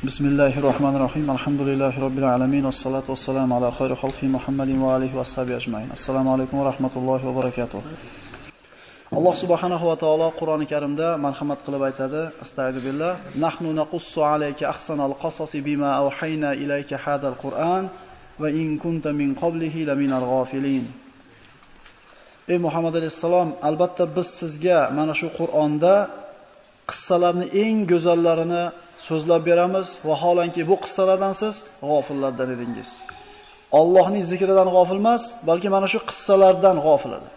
بسم الله الرحمن الرحيم الحمد لله رب العالمين والصلاة والسلام على خير خلقه محمد وآله وأصحابه أجمعين السلام عليكم ورحمة الله وبركاته alloh subhanahu va taolo qur'oni karimda marhamat qilib aytadi astag'firullah nahnu naqussu alayka ahsanal qasasi bima awhayna ilayka hadal qur'an va in kunta min qablihi laminal ghafilin ey muhammad alayhissalom albatta biz sizga mana shu qur'onda qissalarni eng go'zallarini so'zlab beramiz Vaholanki bu qissalardan siz g'ofillardan edingiz. Allohning zikridan g'ofil emas, balki mana shu qissalardan g'ofil edi.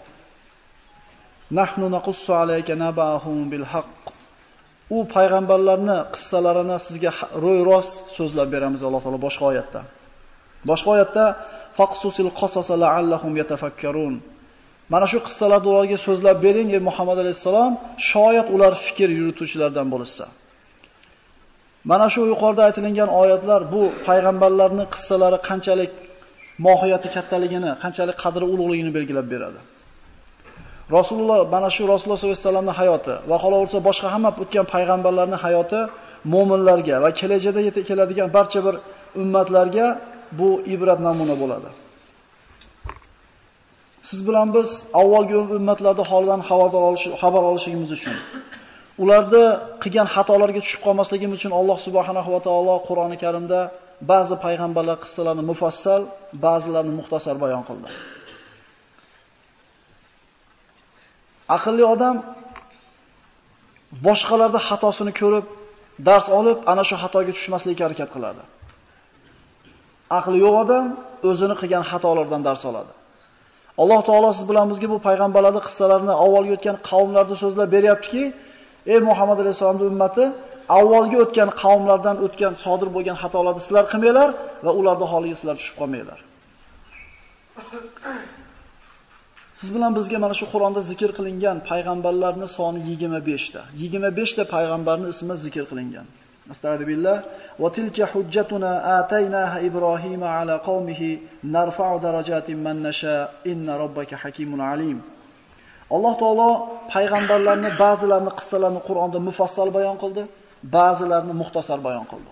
Nahnu naqussu alayka nabahum bil haqq. U payg'ambarlarni qissalarini sizga ro'y rost so'zlab beramiz Alloh taolo boshqa oyatda. Boshqa oyatda faqsusil qasasa la'allahum yatafakkarun. Mana shu qissalarni ularga so'zlab bering ey Muhammad alayhisalom, shoyat ular fikr yurituvchilardan bo'lsa. Mana shu yuqorida aytilgan oyatlar bu payg'ambarlarning qissalari qanchalik mohiyati kattaligini, qanchalik qadri ulug'ligini belgilab beradi. Rasululloh mana shu Rasululloh sollallohu alayhi vasallamning hayoti va qolaversa boshqa hamma o'tgan payg'ambarlarning hayoti mu'minlarga va kelajakda yetib keladigan barcha bir ummatlarga bu ibrat namuna bo'ladi. Siz bilan biz avvalgi ummatlarning holidan xabardor olish xabar olishimiz uchun ularni qilgan xatolarga tushib qolmasligimiz uchun Alloh subhanahu va taolo Qur'oni Karimda ba'zi payg'ambarlar qissalarini mufassal, ba'zilarini muxtasar bayon qildi. Aqlli odam boshqalarda xatosini ko'rib, dars olib, ana shu xatoga tushmaslikka harakat qiladi. Aqli yo'q odam o'zini qilgan xatolardan dars oladi. Alloh taolo siz bilan bizga bu payg'ambarlarning qissalarini avvalgi o'tgan qavmlarni so'zlab beryaptiki, ey Muhammad alayhisolamning ummati, avvalgi o'tgan qavmlardan o'tgan sodir bo'lgan xatolarni sizlar qilmanglar va ularning holiga sizlar tushib qolmanglar. Siz bilan bizga mana shu Qur'onda zikr qilingan payg'ambarlarning soni 25 ta. 25 ta payg'ambarning ismi zikr qilingan. Astagfirullah. Va tilka hujjatuna ataynaha Ibrohima ala qaumihi narfa'u darajatin man nasha inna robbaka hakimun alim. Alloh taolo payg'ambarlarni ba'zilarini qissalarini Qur'onda mufassal bayon qildi, ba'zilarini muxtasar bayon qildi.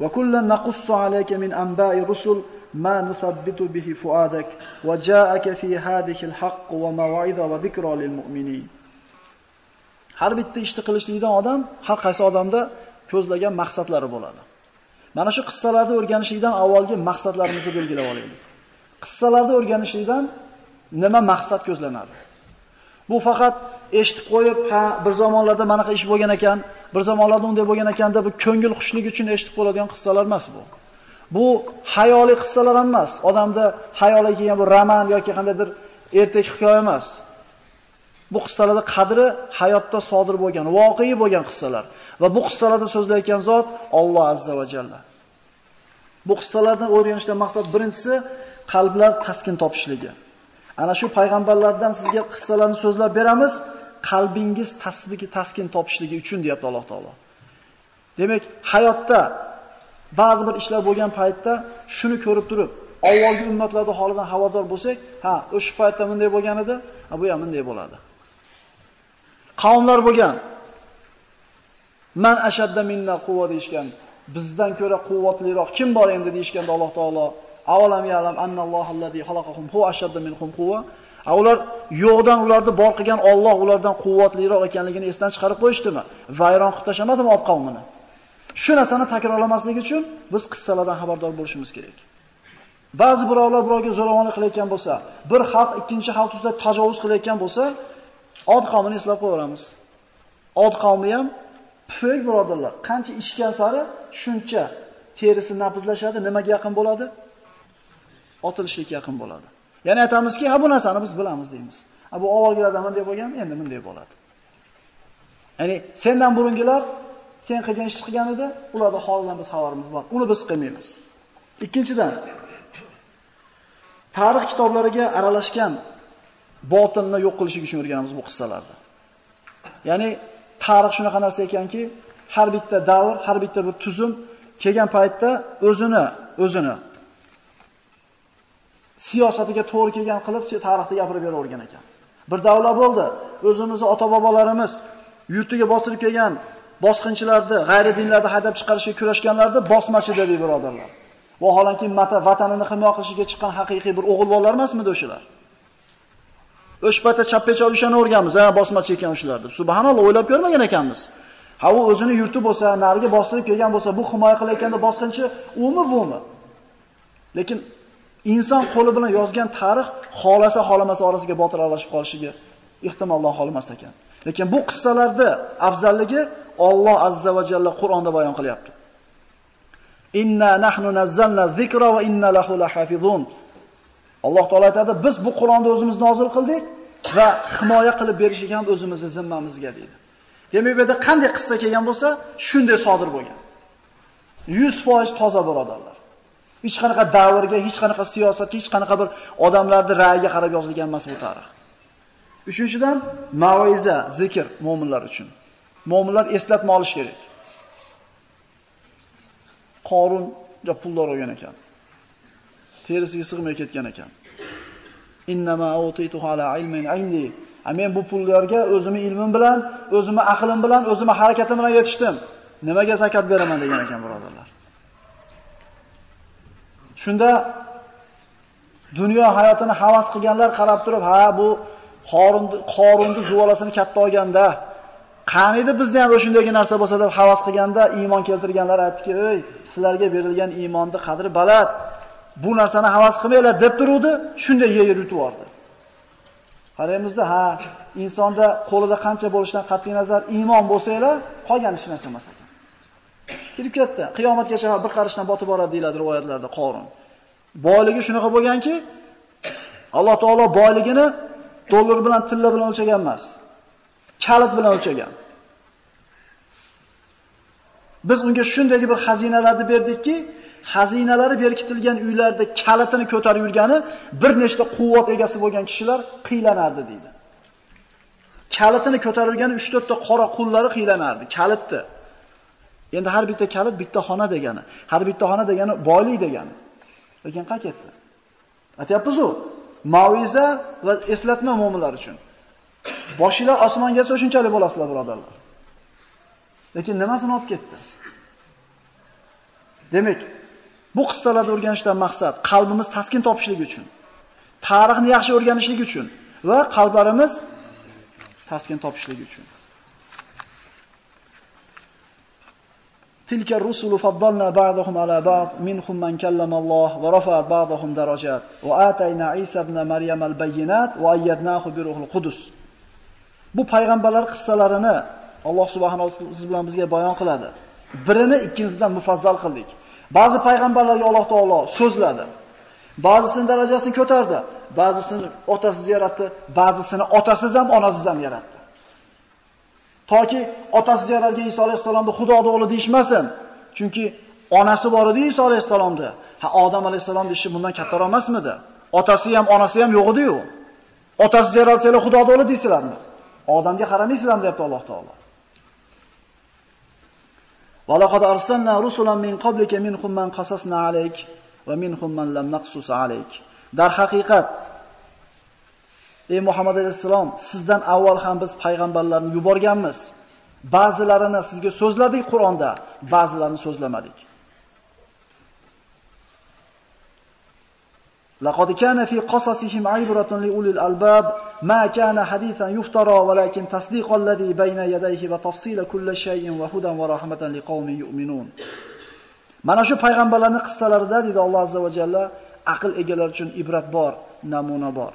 Va kullan naqussu alayka min anba'i rusul ma nusabbitu bihi fuadak va ja'aka fi hadhihi al-haqq va maw'ida va dhikra lil mu'minin. Har bitta ishni qilishlikdan odam har qaysi odamda ko'zlagan maqsadlari bo'ladi. Mana shu qissalarni o'rganishlikdan avvalgi maqsadlarimizni belgilab olaylik. Qissalarni o'rganishlikdan nima maqsad ko'zlanadi? Bu faqat eshitib qo'yib, ha, bir zamonlarda mana ish bo'lgan ekan, bir zamonlarda unday bo'lgan ekan deb ko'ngil xushlik uchun eshitib qoladigan qissalar emas bu. Bu hayoliy qissalar emas. Odamda hayoliga kelgan bu roman yoki qandaydir ertak hikoya emas. Bu qissalarda qadri hayotda sodir bo'lgan, voqea bo'lgan qissalar va bu qissalarda so'zlayotgan zot Alloh azza va jalla. Bu qissalardan o'rganishdan maqsad birinchisi qalblar taskin topishligi. Ana shu payg'ambarlardan sizga qissalarni so'zlab beramiz, qalbingiz tasbiki taskin topishligi uchun deyapti Alloh taolo. Demak, hayotda ba'zi bir ishlar bo'lgan paytda shuni ko'rib turib, avvalgi ummatlarning holidan xabardor bo'lsak, ha, o'sha paytda bunday bo'lgan edi, bu ham bunday bo'ladi. Qavmlar bo'lgan. Man ashadda minna quvvat deyishgan. Bizdan ko'ra quvvatliroq kim bor endi deyishganda Alloh taolo Avalam ya'lam annallohallazi xalaqahum huwa ashaddu minhum quwwa. Ular yo'qdan ularni bor qilgan Alloh ulardan quvvatliroq ekanligini esdan chiqarib qo'yishdimi? Vayron qilib tashamadimi qavmini? Shu narsani takrorlamaslik uchun biz qissalardan xabardor bo'lishimiz kerak. Ba'zi birovlar birovga zo'ravonlik qilayotgan bo'lsa, bir xalq ikkinchi xalq ustida tajovuz qilayotgan bo'lsa, od qavmini eslab qo'yaveramiz. Od qavmi ham pufak birodarlar, qancha ichgan sari shuncha terisi nafizlashadi, nimaga yaqin bo'ladi? Otilishlikka yaqin bo'ladi. Ya'ni aytamizki, ha bu narsani biz bilamiz deymiz. Ha bu avvalgilardan bunday bo'lgan, endi bunday bo'ladi. Ya'ni sendan burungilar sen qilgan ishni qilgan edi, ularda holidan biz xabarimiz bor. Uni biz qilmaymiz. Ikkinchidan, tarix kitoblariga aralashgan botinni yo'q qilishlik uchun o'rganamiz bu qissalarni. Ya'ni tarix shunaqa narsa ekanki, har bitta davr, har bitta bir tuzum kelgan paytda o'zini, o'zini siyosatiga to'g'ri kelgan qilib tarixda gapirib beravergan ekan. Bir davlat bo'ldi. O'zimizni ota-bobolarimiz yurtiga bostirib kelgan bosqinchilarni, g'ayri dinlarni haydab chiqarishga kurashganlarni bosmachi dedi birodarlar. Vaholanki mata vatanini himoya qilishga chiqqan haqiqiy bir o'g'il bolalar emasmidi o'shalar? O'sha paytda chappecha olishani o'rganmiz, ha, bosmachi ekan o'shalar deb. Subhanalloh, o'ylab ko'rmagan ekanmiz. Ha u o'zini yurti bo'lsa, nariga bostirib kelgan bo'lsa, bu himoya qilayotganda bosqinchi umi bumi? Lekin inson qo'li bilan yozgan tarix xolasa xolamasa orasiga botir aralashib qolishiga ehtimoldan xolmas ekan. Lekin bu qissalarda afzalligi Alloh azza va jalla Qur'onda bayon qilyapti. Inna nahnu nazzalna zikra va inna lahu lahafizun. Alloh taolo aytadi, biz bu Qur'onni o'zimiz nozil qildik va himoya qilib berishga ham o'zimizni zimmamizga deydi. Demak, bu yerda qanday qissa kelgan bo'lsa, shunday sodir bo'lgan. 100% toza birodarlar. Hech qanaqa davrga, hech qanaqa siyosatga, hech qanaqa bir odamlarning ra'yiga qarab yozilgan emas bu tarix. Uchinchidan, mavoiza, zikr mu'minlar uchun. Mu'minlar eslatma olish kerak. Qorun ja pullar olgan ekan. Terisiga sig'may ketgan ekan. Innama awtituhu ala ilmin indi. Men bu pullarga o'zimni ilmim bilan, o'zimni aqlim bilan, o'zimni harakatim bilan yetishdim. Nimaga zakat beraman degan ekan birodarlar. Shunda dunyo hayotini havas qilganlar qarab turib, ha bu Qorunni Qorunni zuvolasini katta olganda, qaniydi bizni ham o'shundagi narsa bo'lsa deb havas qilganda iymon keltirganlar aytdiki, "Ey, sizlarga berilgan iymonni qadri baland. Bu narsani havas qilmanglar" deb turuvdi, shunday yer yutib yubordi. Qaraymizda, ha, insonda qo'lida qancha bo'lishidan qat'iy nazar iymon bo'lsa-lar, qolgan hech narsa emas ekan. Kirib ketdi. Qiyomatgacha bir qarishdan botib boradi deyiladi rivoyatlarda Qorun. Boyligi shunaqa bo'lganki, Alloh taolo boyligini dollar bilan, tilla bilan o'lchagan emas. Kalit bilan o'lchagan. Biz unga shunday bir xazinalarni berdikki, xazinalari berkitilgan uylarda kalitini ko'tarib yurgani bir nechta quvvat egasi bo'lgan kishilar qiylanardi deydi. Kalitini ko'tarilgan 3-4 ta qora qullari qiylanardi, kalitni. Endi har bitta kalit bitta xona degani. Har bitta xona degani boylik degani. Lekin qayerga ketdi? Aytyapmiz-ku, maviza va eslatma mu'minlar uchun. Boshinglar osmonga shunchalik bo'lasizlar, birodarlar. Lekin nimasini olib ketdi? Demak, bu qissalarni o'rganishdan maqsad qalbimiz taskin topishligi uchun, tarixni yaxshi o'rganishlik uchun va qalblarimiz taskin topishligi uchun. تلك الرسل فضلنا بعضهم على بعض منهم من كلم الله ورفع بعضهم درجات وآتينا عيسى ابن مريم البينات وأيدناه بروح القدس bu payg'ambarlar qissalarini Alloh subhanahu va taolo siz bilan bizga bayon qiladi. Birini ikkinchisidan mufazzal qildik. Ba'zi payg'ambarlarga Alloh taolo so'zladi. Ba'zisini darajasini ko'tardi, ba'zisini otasiz yaratdi, ba'zisini otasiz ham onasiz ham yaratdi. Toki otasi yaralgan Iso alayhisalomni Xudoning o'g'li deyishmasin. Chunki onasi bor edi Iso alayhisalomda. Ha Odam alayhisalomning ishi bundan kattaroq emasmidi? Otasi ham, onasi ham yo'q edi-yu. Otasi yaralsalar Xudoning o'g'li deysizlarmi? Odamga qaramaysizlarmi deyapti Alloh taolo. laqad arsalna rusulan min qablika minhum man qasasna alayk va minhum man lam naqsus alayk. Ey Muhammad alayhissalom, sizdan avval ham biz payg'ambarlarni yuborganmiz. Ba'zilarini sizga so'zladik Qur'onda, ba'zilarini so'zlamadik. Laqad kana fi qasasihim عبرة li ulil albab ma kana hadithan yuftara تصديق الذي بين bayna yadayhi كل شيء وهدى ورحمة لقوم hudan va rahmatan liqaumin yu'minun. Mana shu payg'ambarlarning qissalarida dedi Alloh azza va jalla aql egalari uchun ibrat bor, namuna bor.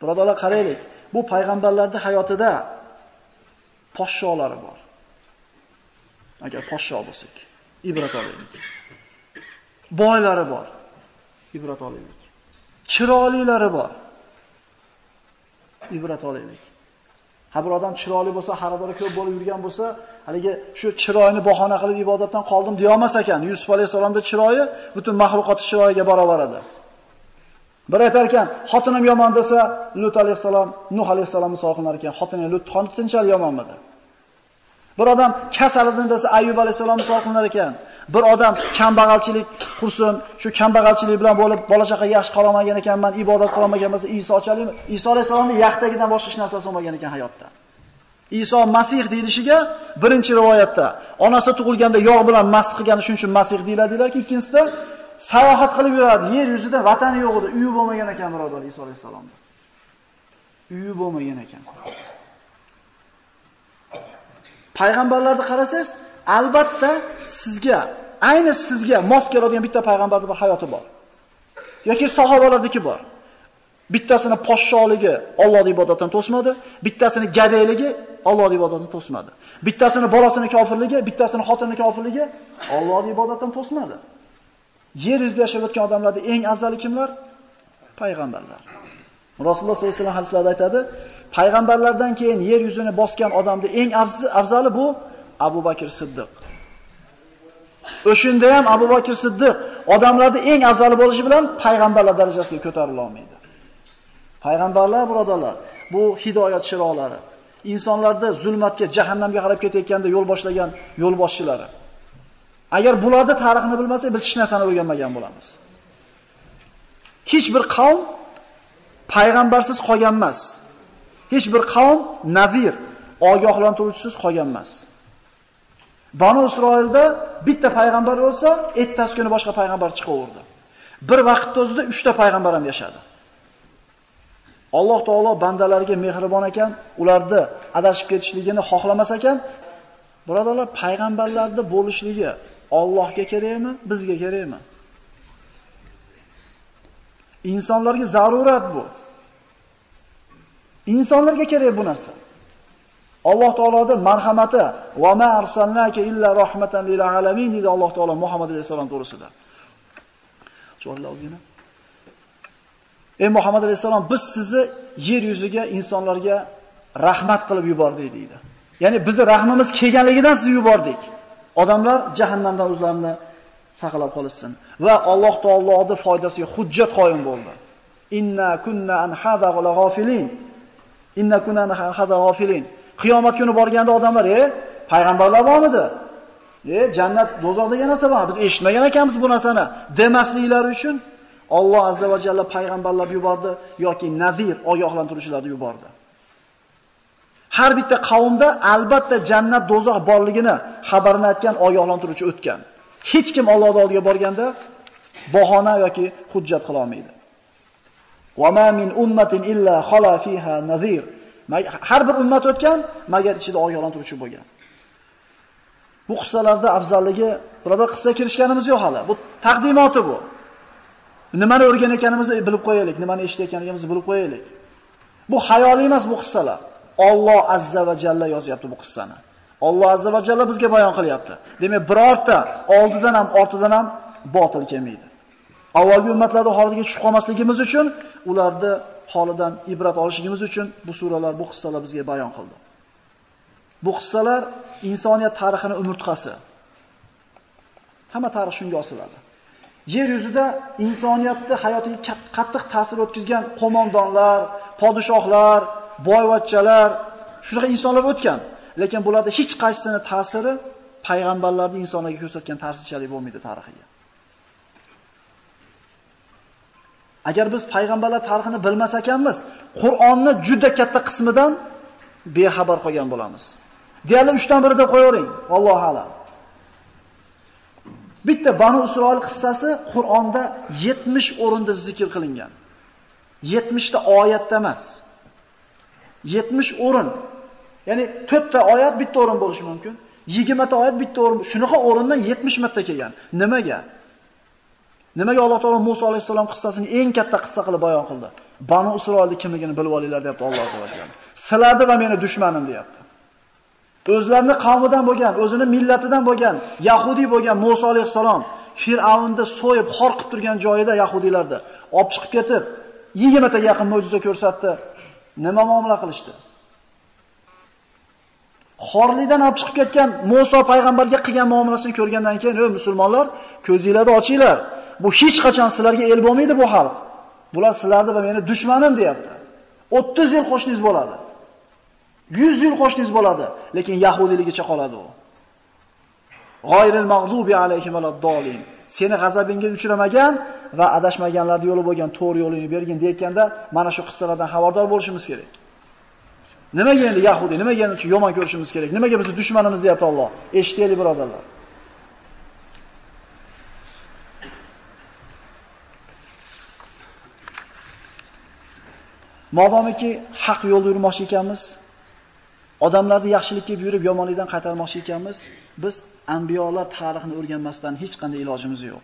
Birodalar qaraylik, bu payg'ambarlarning hayotida poshsholari bor. Agar poshsho bo'lsak, ibrat olaylik. Boylari bor. Ibrat olaylik. Chiroylilari bor. Ibrat olaylik. Ha bir odam chiroyli bo'lsa, xaridori ko'p bo'lib yurgan bo'lsa, haligi shu chiroyini bahona qilib ibodatdan qoldim deya olmas ekan. Yusuf alayhisolamning chiroyi butun mahluqot chiroyiga barobar edi. Bir aytar ekan, xotinim yomon desa, Lut alayhisalom, Nuh alayhisalom sog'inar ekan, xotini Lut tinchal yomonmidi? Bir odam kasal edim desa, Ayyub alayhisalom sog'inar ekan. Bir odam kambag'alchilik qursin, shu kambag'alchilik bilan bo'lib bola chaqa yaxshi qolmagan ekanman, ibodat qilmagan bo'lsa, Iso ochalik, Iso alayhisalomning yaxtagidan boshqa hech narsasi bo'lmagan ekan hayotda. Iso Masih deyilishiga birinchi rivoyatda onasi tug'ilganda yog' bilan mast qilgani shuning uchun Masih deyiladilarki, ikkinchisida sayohat qilib yuradi. Yer yuzida vatani yo'q edi, uyi bo'lmagan ekan birodar Iso alayhisalomda. Uyi bo'lmagan ekan. Payg'ambarlarni qarasangiz, albatta sizga, ayni sizga mos keladigan bitta payg'ambarning bir hayoti bor. yoki sahobalardagi bor. Bittasini poshsholigi Allohning ibodatini to'smadi, bittasini gadayligi Allohning ibodatini to'smadi. Bittasini bolasini kofirligi, bittasini xotinini kofirligi Allohning ibodatdan to'smadi. Yer yuzida yashayotgan odamlarda eng afzali kimlar? Payg'ambarlar. Rasululloh sollallohu alayhi vasallam hadislarda aytadi, payg'ambarlardan keyin yer yuzini bosgan odamda eng afzali bu Abu Bakr Siddiq. O'shunda ham Abu Bakr Siddiq odamlarda eng afzali bo'lishi bilan payg'ambarlar darajasiga ko'tarila olmaydi. Payg'ambarlar birodarlar, bu hidoyat chiroqlari. Insonlarda zulmatga, jahannamga qarab ketayotganda yo'l boshlagan yo'l boshchilari. Agar bularda tarixini bilmasak, biz hech narsani o'rganmagan bo'lamiz. Hech bir qavm payg'ambarsiz qolgan emas. Hech bir qavm nazir, ogohlantiruvchisiz qolgan emas. Banu Isroilda bitta payg'ambar bo'lsa, ertasi kuni boshqa payg'ambar chiqaverdi. Bir vaqtda o'zida 3 ta payg'ambar ham yashadi. Alloh taolo bandalariga mehribon ekan, ularni adashib ketishligini xohlamas ekan, birodarlar, payg'ambarlarda bo'lishligi Allohga kerakmi, bizga kerakmi? Insonlarga zarurat bu. Insonlarga kerak bu narsa. Alloh taoloning marhamati va ma arsalnaka illa rahmatan lil alamin dedi Alloh taolo Muhammad alayhisalom to'g'risida. Chorla ozgina. Ey Muhammad alayhisalom, biz sizni yer yuziga insonlarga rahmat qilib yubordik dedi. Ya'ni bizni rahmimiz kelganligidan sizni yubordik. Odamlar jahannamdan o'zlarini saqlab qolishsin va Alloh taoloning foydasiga hujjat qoyim bo'ldi. Inna kunna an hada g'afilin. Inna kunna an hada g'afilin. Qiyomat kuni borganda odamlar, "E, payg'ambarlar bormidi? E, jannat, dozoq degan narsa bor. Biz eshitmagan ekanmiz bu narsani." demasliklari uchun Alloh azza va jalla payg'ambarlar yubordi yoki nazir ogohlantiruvchilarni yubordi. Har bitta qavmda albatta jannat, dozoq borligini xabarini aytgan ogohlantiruvchi o'tgan. Hech kim Allohning oldiga borganda bahona yoki hujjat qila olmaydi. Va ma min ummatin illa khala fiha nazir. Har bir ummat o'tgan, magar ichida ogohlantiruvchi bo'lgan. Bu qissalarda afzalligi, birodar qissa kirishganimiz yo'q hali. Bu taqdimoti bu. Nimani o'rganayotganimizni bilib qo'yaylik, nimani eshitayotganimizni bilib qo'yaylik. Bu xayoliy emas bu qissalar. Alloh azza va jalla yozyapti bu qissani. Alloh azza va jalla bizga bayon qilyapti. Demak, birorta oldidan ham, ortidan ham botil kelmaydi. Avvalgi ummatlarning holiga tushib qolmasligimiz uchun ularni holidan ibrat olishimiz uchun bu suralar, bu qissalar bizga bayon qildi. Bu qissalar insoniyat tarixining umurtqasi. Hamma tarix shunga osiladi. Yer yuzida insoniyatni hayotiga qattiq ta'sir o'tkazgan qo'mondonlar, podshohlar, boyvachchalar, shunaqa insonlar o'tgan. Lekin bularda hech qaysisini ta'siri payg'ambarlarning insonlarga ko'rsatgan ta'sirchalik bo'lmaydi tarixiga. Agar biz payg'ambarlar tarixini bilmas ekanmiz, Qur'onni juda katta qismidan bexabar qolgan bo'lamiz. Deyarli 3 dan deb qo'yavering, Alloh alam. Bitta Banu Isroil qissasi Qur'onda 70 o'rinda zikr qilingan. 70 ta oyatda emas. 70 o'rin. Ya'ni 4 ta oyat bitta o'rin bo'lishi mumkin. 20 ta oyat bitta o'rin. Shunaqa o'rindan 70 marta kelgan. Nimaga? Nimaga Alloh taolo Musa alayhisalom qissasini eng katta qissa qilib bayon qildi? Banu Isroilning kimligini bilib olinglar deyapti Alloh azza va jalla. Va meni dushmanim deyapti. O'zlarini qavmidan bo'lgan, o'zini millatidan bo'lgan, Yahudiy bo'lgan Musa alayhisalom Fir'avnni so'yib xor qilib turgan joyida yahudiylarda olib chiqib ketib 20 ta yaqin mo'jiza ko'rsatdi. Nima muomala qilishdi? Xorlikdan olib chiqib ketgan Musa payg'ambarga qilgan muomalasini ko'rgandan keyin, "Ey musulmonlar, ko'zinglarni ochinglar. Bu hech qachon sizlarga el bo'lmaydi bu xalq. Bular sizlarni va meni dushmanim" deyapti. 30 yil qo'shningiz bo'ladi. 100 yil qo'shningiz bo'ladi, lekin yahudiyligicha qoladi u. G'oyril mag'zubi alayhim valaddolin. Seni g'azabingga uchramagan va adashmaganlar yo'li bo'lgan to'g'ri yo'lini bergin deyotganda, mana shu qissalardan xabardor bo'lishimiz kerak. Nimaga endi Yahudi, nimaga endi yomon ko'rishimiz kerak? Nimaga bizni dushmanimiz deyapti Alloh? Eshitaylik birodarlar. Modomiki haq yo'lda yurmoqchi ekanmiz, odamlarni yaxshilikka buyurib yomonlikdan qaytarmoqchi ekanmiz, biz anbiyolar tarixini o'rganmasdan hech qanday ilojimiz yo'q.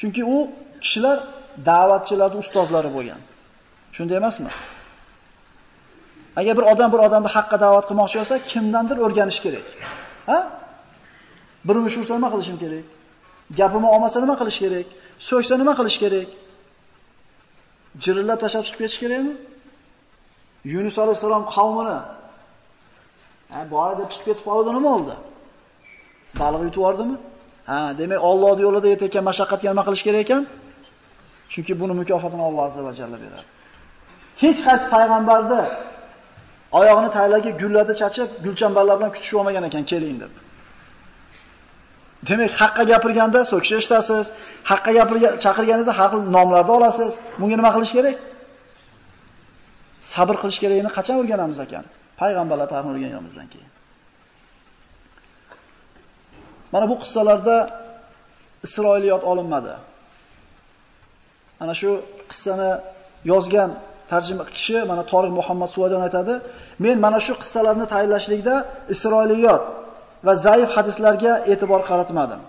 Chunki u kishilar da'vatchilarning ustozlari bo'lgan. Shunday emasmi? Agar bir odam bir odamni haqqa da'vat qilmoqchi bo'lsa, kimdandir o'rganish kerak. Ha? Bir ushursa nima qilishim kerak? Gapimni olmasa nima qilish kerak? So'ksa nima qilish kerak? Jirillab tashlab chiqib ketish kerakmi? Yunus alayhisalom qavmini ha, bora deb chiqib ketib qoldi nima bo'ldi? Baliq yutib yubordimi? Ha, demak Allohning yo'lida yetayotgan mashaqqatga nima qilish kerak ekan? Chunki buni mukofotini Alloh azza va jalla beradi. Hech qaysi payg'ambarda oyog'ini taylarga gullarda chachib, gulchambarlar bilan kutishib olmagan ekan, keling deb. Demak, haqqa gapirganda so'kish eshitasiz, haqqa gapirgan chaqirganingizda har xil nomlarni olasiz. Bunga nima qilish kerak? Sabr qilish kerakligini qachon o'rganamiz ekan? Payg'ambarlar tarixini o'rganganimizdan keyin. Mana bu qissalarda Isroiliyot olinmadi. Ana shu qissani yozgan tarjima kishi mana Toriq Muhammad Suvadon aytadi, men mana shu qissalarni tayyorlashlikda Isroiliyot va zaif hadislarga e'tibor qaratmadim.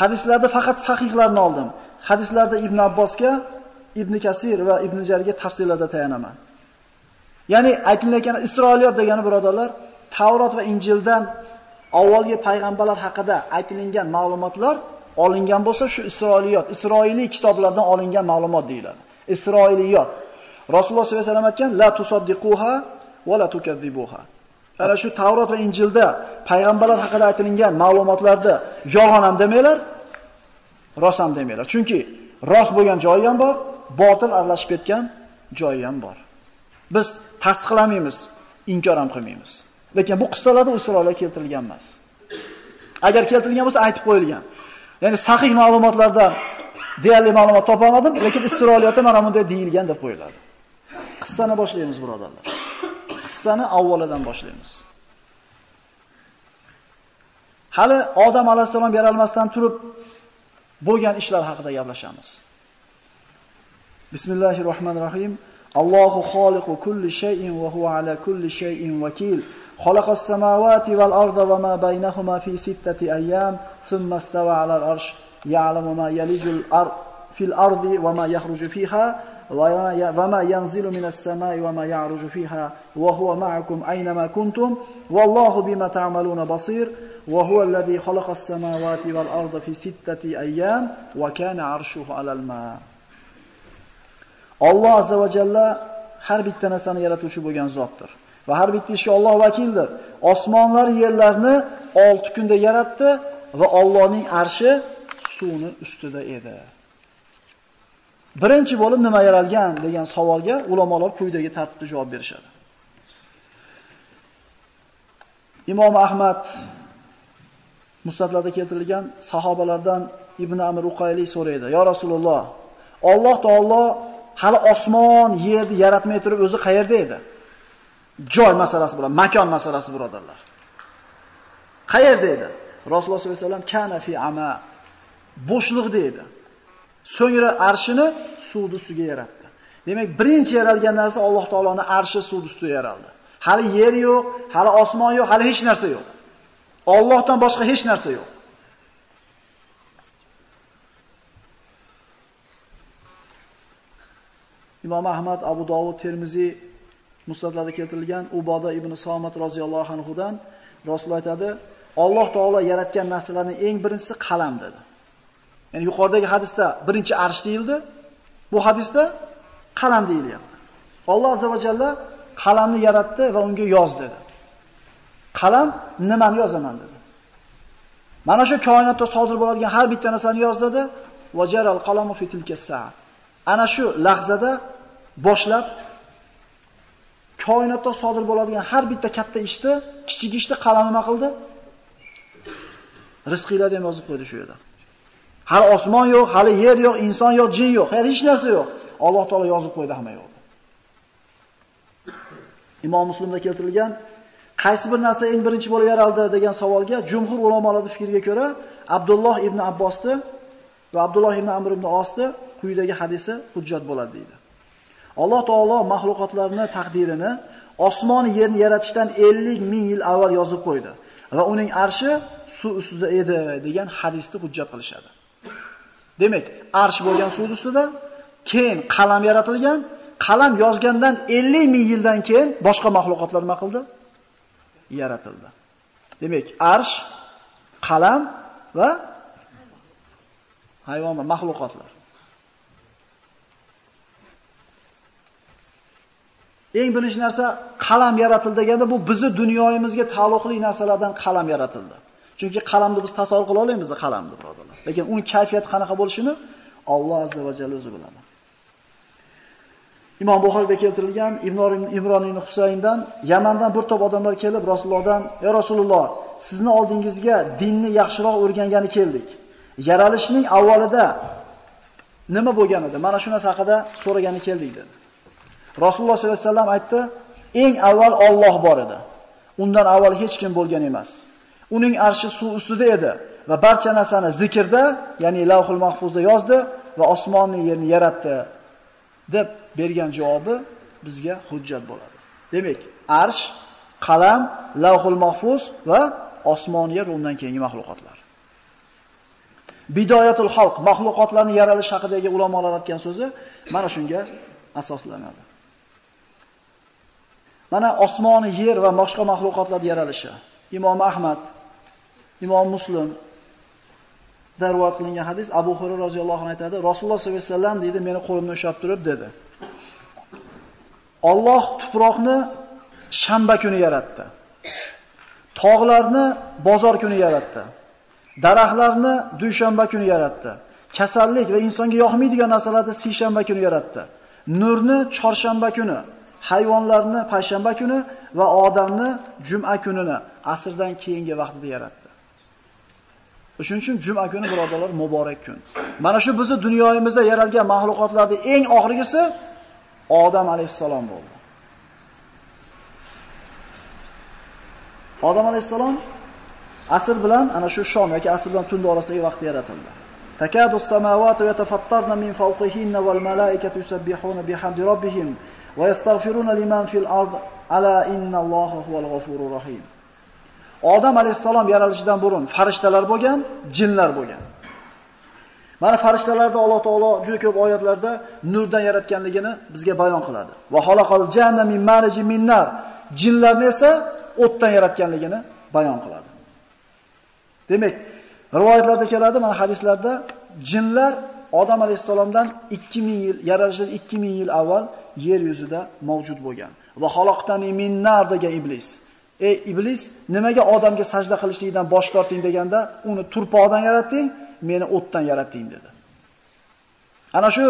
Hadislarda faqat sahihlarni oldim. Hadislarda Ibn Abbosga, Ibn Kasir va Ibn Jarga tafsirlarda tayanaman. Ya'ni aytilayotgan Isroiliyot degani birodarlar, Tavrot va Injildan avvalgi payg'ambarlar haqida aytilingan ma'lumotlar olingan bo'lsa, shu Isroiliyot, Isroiliy kitoblardan olingan ma'lumot deyiladi. Isroiliyot. Rasululloh sollallohu alayhi vasallam aytgan, la tusaddiquha va la tukazzibuha. Ana shu Tavrot va Injilda payg'ambarlar haqida aytilingan ma'lumotlarni yolg'on ham demanglar, rost ham demanglar. Chunki rost bo'lgan joyi ham bor, botil aralashib ketgan joyi ham bor. Biz tasdiqlamaymiz, inkor ham qilmaymiz. Lekin bu qissalarda Isroilga keltirilgan emas. Agar keltirilgan bo'lsa aytib qo'yilgan. Ya'ni sahih ma'lumotlardan deyarli ma'lumot topolmadim, lekin Isroiliyotda mana bunday deyilgan deb qo'yiladi. Qissani boshlaymiz, birodarlar. Qissani avvalidan boshlaymiz. Hali Odam alayhisalom yaralmasdan turib bo'lgan ishlar haqida gaplashamiz. Bismillahirrohmanirrohim. Allohu xoliqu kulli shay'in va huwa ala kulli shay'in vakil. خلق السماوات والأرض وما بينهما في ستة أيام ثم استوى على العرش يعلم ما يلج الأرض في الأرض وما يخرج فيها وما ينزل من السماء وما يعرج فيها وهو معكم أينما كنتم والله بما تعملون بصير وهو الذي خلق السماوات والأرض في ستة أيام وكان عرشه على الماء. الله عز وجل حرب التنسان يلتوش yaratuvchi bo'lgan Va har bitta ishga Alloh vakildir. Osmonlar, yerlarni 6 kunda yaratdi va Allohning arshi suvni ustida edi. Birinchi bo'lib nima yaralgan degan savolga ulamolar quyidagi tartibda javob berishadi. Imom Ahmad Musnadlarda keltirilgan sahobalardan Ibn Amr Uqayli so'raydi: "Ya Rasululloh, Alloh taolo hali osmon, yerni yaratmay turib o'zi qayerda edi?" Joy masalasi bilan, makon masalasi birodarlar. Qayerda edi? Rasululloh sollallohu alayhi vasallam kana fi ama bo'shliqda edi. So'ngra arshini suvni ustiga yaratdi. Demak, birinchi yaralgan narsa Alloh taoloning arshi suvni ustida yaraldi. Hali yer yo'q, hali osmon yo'q, hali hech narsa yo'q. Allohdan boshqa hech narsa yo'q. Imom Ahmad, Abu Dovud, Termiziy musnadlarda keltirilgan Uboda ibn Somat roziyallohu anhu dan Rasululloh aytadi, Alloh taolo yaratgan narsalarning eng birinchisi qalam dedi. Ya'ni yuqoridagi hadisda birinchi arsh deyildi. Bu hadisda qalam deyilyapti. Alloh azza va jalla qalamni yaratdi va unga yoz dedi. Qalam nimani yozaman dedi. Mana shu koinotda sodir bo'ladigan har bitta narsani yoz dedi. Vajaral qalamu fi tilka sa'a. Ana shu lahzada boshlab koinotda sodir bo'ladigan har bitta katta ishni, kichik ishni qalam nima qildi? Rizqinglarni ham yozib qo'ydi shu yerda. Hali osmon yo'q, hali yer yo'q, inson yo'q, jin yo'q, hali hech narsa yo'q. Alloh taolo yozib qo'ydi hamma yo'q. Imom Muslimda keltirilgan qaysi bir narsa eng birinchi bo'lib yaraldi degan savolga jumhur ulamolarning fikriga ko'ra Abdulloh ibn Abbosni va Abdulloh ibn Amr ibn Osni quyidagi hadisi hujjat bo'ladi deydi. Alloh taolo mahluqotlarni taqdirini osmon yerni yaratishdan 50 ming yil avval yozib qo'ydi va uning arshi suv ustida edi degan hadisni hujjat qilishadi. Demak, arsh bo'lgan suv ustida, keyin qalam yaratilgan, qalam yozgandan 50 ming yildan keyin boshqa mahluqotlar nima qildi? Yaratildi. Demak, arsh, qalam va hayvonlar, mahluqotlar. Eng birinchi narsa qalam yaratildi deganda bu bizni dunyoyimizga taalluqli narsalardan qalam yaratildi. Chunki qalamni biz tasavvur qila olmaymiz qalamni, birodarlar. Lekin uning kayfiyati qanaqa bo'lishini Alloh azza va jalla o'zi biladi. Imom Buxoriyda keltirilgan Ibn Imron ibn Husayndan Yamandan bir to'p odamlar kelib Rasulullohdan: "Ey Rasululloh, sizni oldingizga dinni yaxshiroq o'rgangani keldik. Yaralishning avvalida nima bo'lgan edi? Mana shu narsa haqida so'ragani keldik" dedi. Rasululloh sollallohu alayhi vasallam aytdi: "Eng avval Alloh bor edi. Undan avval hech kim bo'lgan emas. Uning arshi suv ustida edi va barcha narsani zikrda, ya'ni Lavhul Mahfuzda yozdi va osmonni yerni yaratdi." deb bergan javobi bizga hujjat bo'ladi. Demak, arsh, qalam, Lavhul Mahfuz va osmon yer undan keyingi mahluqotlar. Bidoyatul xalq mahluqotlarning yaralish haqidagi ulamolar aytgan so'zi mana shunga asoslanadi. Mana osmoni, yer va boshqa mahluqotlar yaralishi. Imom Ahmad, Imom Muslim da rivoyat qilingan hadis Abu Hurayra roziyallohu anhu aytadi, Rasululloh sollallohu alayhi vasallam deydi, meni qo'limni ushlab turib dedi. Alloh tuproqni shanba kuni yaratdi. Tog'larni bozor kuni yaratdi. Daraxtlarni dushanba kuni yaratdi. Kasallik va insonga yoqmaydigan narsalarni seshanba kuni yaratdi. Nurni chorshanba kuni, hayvonlarni payshanba kuni va odamni juma kunini asrdan keyingi vaqtida yaratdi. Shuning uchun juma kuni birodarlar muborak kun. Mana shu bizni dunyoyimizda yaralgan mahluqotlarning eng oxirgisi Odam alayhissalom bo'ldi. Odam alayhissalom asr bilan ana shu shom yoki asr bilan tun orasidagi vaqtda yaratildi. Takadu samawati yatafattarna min fawqihinna wal malaikatu yusabbihuna bihamdi rabbihim va yastagfiruna liman fil ard ala innalloha huval g'afurur rahim. Odam alayhissalom yaralishidan burun farishtalar bo'lgan, jinlar bo'lgan. Mana farishtalarni Alloh taolo juda ko'p oyatlarda nurdan yaratganligini bizga bayon qiladi. Va xalaqal janna min marji min nar. Jinlarni esa o'tdan yaratganligini bayon qiladi. Demak, rivoyatlarda keladi, mana hadislarda jinlar Odam alayhissalomdan 2000 yil, yaralishidan 2000 yil avval yer yuzida mavjud bo'lgan. Va xaloqtani minnar degan iblis. Ey iblis, nimaga odamga sajda qilishlikdan bosh torting deganda, uni turpoqdan yaratding, meni o'tdan yaratding dedi. Ana shu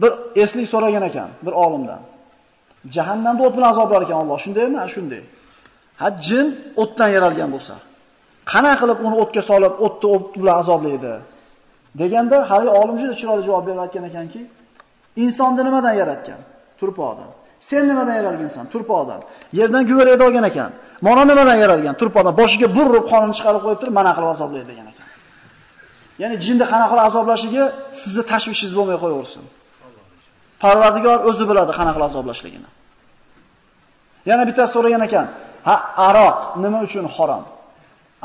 bir eslik so'ragan ekan bir olimdan. Jahannamda o't bilan azoblar ekan Alloh, shundaymi? Ha, shunday. Ha, jin o'tdan yaralgan bo'lsa, qanday qilib uni o'tga solib, o'tni o't bilan azoblaydi? Deganda, hali olim juda chiroyli javob berayotgan ekanki, insonni nimadan yaratgan? Turpoqdan. Sen nimadan yaralgansan? Turpoqdan. Yerdan guvarayda olgan ekan. Mana nimadan yaralgan? Turpoqdan. Boshiga burrib qonini chiqarib qo'yib turib, mana qilib azoblaydi degan ekan. Ya'ni jinni qanaqa azoblashiga sizni tashvishingiz bo'lmay qo'yaversin. Parvardigor o'zi biladi qanaqa azoblashligini. Yana bitta so'ragan ekan. Ha, aroq nima uchun harom?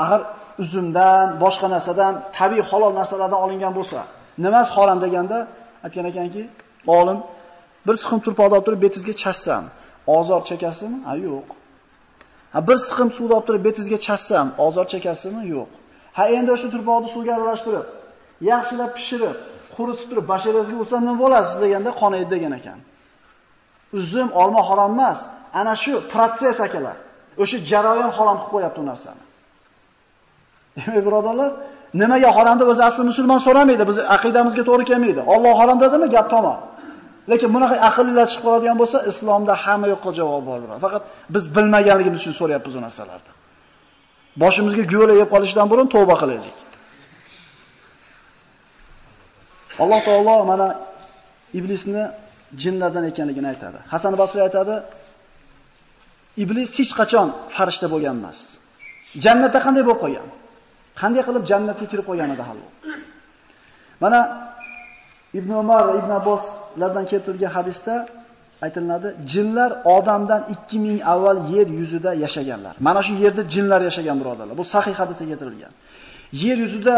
Axir uzumdan, boshqa narsadan, tabiiy halol narsalardan olingan bo'lsa, nimasi harom deganda aytgan ekanki, olim bir siqim turpoqni olib turib betingizga chassam, ozor chekasizmi? Ha, yo'q. Ha, bir siqim suvni olib turib betingizga chassam, ozor chekasizmi? Yo'q. Ha, endi o'sha turpoqni suvga aralashtirib, yaxshilab pishirib, quritib turib basharangizga ursa nima bo'lasiz deganda qonaydi degan ekan. Uzum, olma harom emas, ana shu protsess akalar. O'sha jarayon harom qilib qo'yapti u narsani. Demak, birodarlar, nimaga haromda o'zi asli musulmon so'ramaydi, biz aqidamizga to'g'ri kelmaydi. Alloh harom dedimi? Gap tamom. Lekin bunaqa aqllilar chiqib qoladigan bo'lsa, islomda hamma yo'qqa javob bor. Faqat biz bilmaganligimiz uchun so'rayapmiz bu narsalarni. Boshimizga go'la yeb qolishdan burun tavba qilaylik. Alloh taolo mana iblisni jinlardan ekanligini aytadi. Hasan Basriy aytadi, iblis hech qachon farishta bo'lgan emas. Jannatda qanday bo'lib qolgan? Qanday qilib jannatga kirib qolgan edi hali? Mana Ibn Umar va Ibn Abboslardan keltirilgan hadisda aytilinadi, jinlar odamdan 2000 avval yer yuzida yashaganlar. Mana shu yerda jinlar yashagan birodarlar. Bu sahih hadisda keltirilgan. Yer yuzida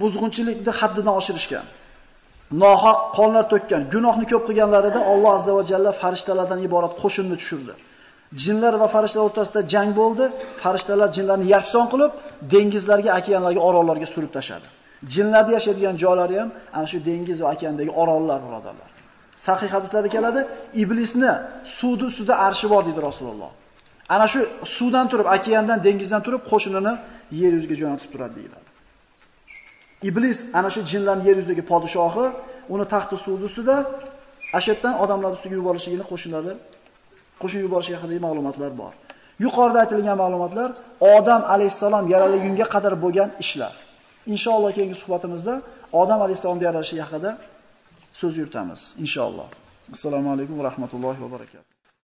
buzg'unchilikni haddidan oshirishgan. Nohaq qonlar to'kkan, gunohni ko'p qilganlarida Alloh azza va jalla farishtalardan iborat qo'shinni tushirdi. Jinlar va farishtalar o'rtasida jang bo'ldi. Farishtalar jinlarni yakson qilib, dengizlarga, okeanlarga, orollarga surib tashladi. Jinlarning yashaydigan joylari ham ana shu dengiz va okeandagi orollar birodarlar. Sahih hadislarda keladi, iblisni suvni ustida arshi bor dedi Rasululloh. Ana shu suvdan turib, okeandan, dengizdan turib qo'shinini yer yuziga jo'natib turadi deyiladi. Iblis ana shu jinlarning yer yuzidagi podshohi, uni taxti suvni ustida ashaddan odamlar ustiga yuborishligini qo'shinlari qo'shib yuborish haqidagi ma'lumotlar bor. Yuqorida aytilgan ma'lumotlar Odam alayhisalom yaralgunga qadar bo'lgan ishlar. Inshaalloh keyingi suhbatimizda Odam alayhisalom yaralishi haqida so'z yuritamiz, inshaalloh. Assalomu alaykum va rahmatullohi va barakatuh.